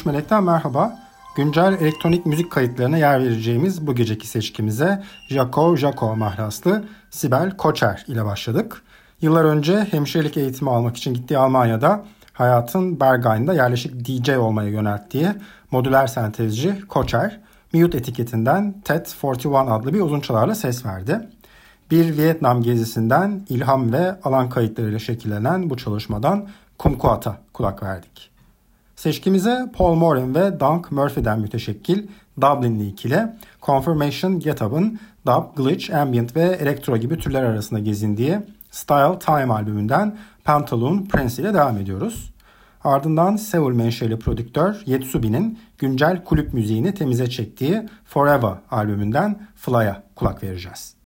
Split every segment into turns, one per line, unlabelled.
13 Melek'ten merhaba. Güncel elektronik müzik kayıtlarına yer vereceğimiz bu geceki seçkimize Jaco Jaco mahlaslı Sibel Koçer ile başladık. Yıllar önce hemşirelik eğitimi almak için gittiği Almanya'da hayatın Berghain'da yerleşik DJ olmaya yönelttiği modüler sentezci Koçer, Mute etiketinden TED 41 adlı bir uzun çalarla ses verdi. Bir Vietnam gezisinden ilham ve alan kayıtlarıyla şekillenen bu çalışmadan Kumquat'a kulak verdik. Seçkimize Paul Morin ve Dunk Murphy'den müteşekkil Dublin'li ikili Confirmation Getup'ın dub, glitch, ambient ve elektro gibi türler arasında gezindiği Style Time albümünden Pantaloon Prince ile devam ediyoruz. Ardından Seoul menşeli prodüktör Yetsubi'nin güncel kulüp müziğini temize çektiği Forever albümünden Fly'a kulak vereceğiz.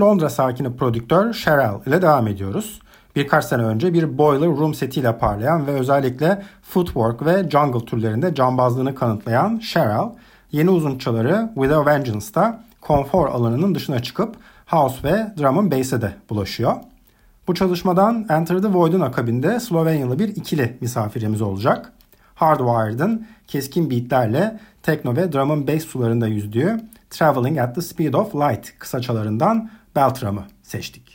Londra sakini prodüktör Cheryl ile devam ediyoruz. Birkaç sene önce bir Boiler Room setiyle parlayan ve özellikle footwork ve jungle türlerinde cambazlığını kanıtlayan Cheryl, yeni uzunçaları With a Vengeance'da konfor alanının dışına çıkıp house ve drum and bass'e de bulaşıyor. Bu çalışmadan Enter the Void'un akabinde Slovenyalı bir ikili misafirimiz olacak. Hardwired'ın keskin beatlerle tekno ve drum bass sularında yüzdüğü Traveling at the Speed of Light kısaçalarından Beltram'ı seçtik.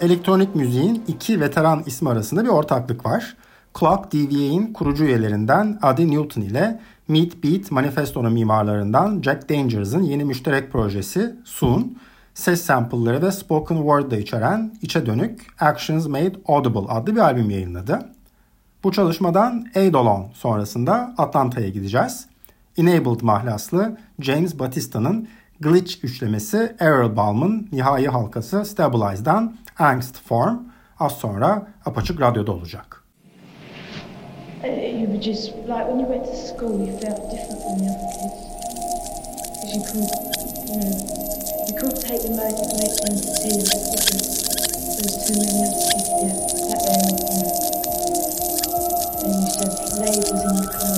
Elektronik müziğin iki veteran ismi arasında bir ortaklık var. Clock DVA'in kurucu üyelerinden Adi Newton ile Meat Beat Manifesto'nun mimarlarından Jack Dangers'ın yeni müşterek projesi Soon, ses sample'ları ve spoken word da içeren içe dönük Actions Made Audible adlı bir albüm yayınladı. Bu çalışmadan Eidolon sonrasında Atlanta'ya gideceğiz. Enabled mahlaslı James Batista'nın Glitch üçlemesi Errol Balm'ın nihai halkası Stabilize'dan Angst Form az sonra apaçık radyoda olacak.
You were just like when you went to school, you felt different from the other kids because you couldn't, you know, you couldn't take the most that makes them feel different. There was too many other kids, yeah, that way, you know. And you said labels in your clothes,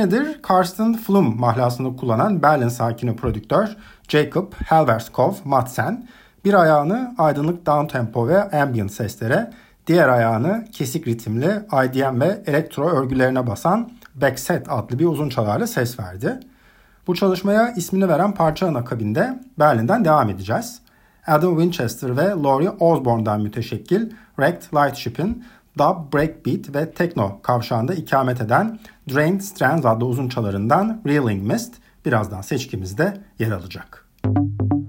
senedir Karsten Flum mahlasını kullanan Berlin sakini prodüktör Jacob Helverskov Madsen bir ayağını aydınlık downtempo ve ambient seslere, diğer ayağını kesik ritimli IDM ve elektro örgülerine basan Backset adlı bir uzun çalarla ses verdi. Bu çalışmaya ismini veren parçanın akabinde Berlin'den devam edeceğiz. Adam Winchester ve Laurie Osborne'dan müteşekkil Wrecked Lightship'in dub, breakbeat ve techno kavşağında ikamet eden Drained Strands adlı uzun çalarından Reeling Mist birazdan seçkimizde yer alacak. Müzik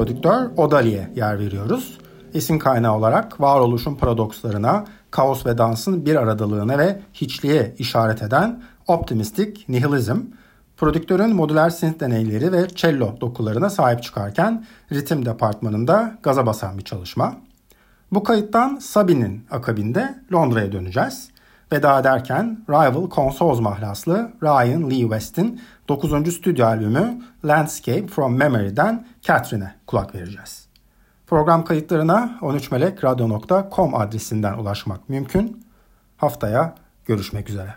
prodüktör Odali'ye yer veriyoruz. Esin kaynağı olarak varoluşun paradokslarına, kaos ve dansın bir aradalığına ve hiçliğe işaret eden optimistik nihilizm, prodüktörün modüler synth deneyleri ve cello dokularına sahip çıkarken ritim departmanında gaza basan bir çalışma. Bu kayıttan Sabi'nin akabinde Londra'ya döneceğiz. Veda ederken Rival Consoles mahlaslı Ryan Lee West'in 9. stüdyo albümü Landscape from Memory'den Catherine'e kulak vereceğiz. Program kayıtlarına 13melekradyo.com adresinden ulaşmak mümkün. Haftaya görüşmek üzere.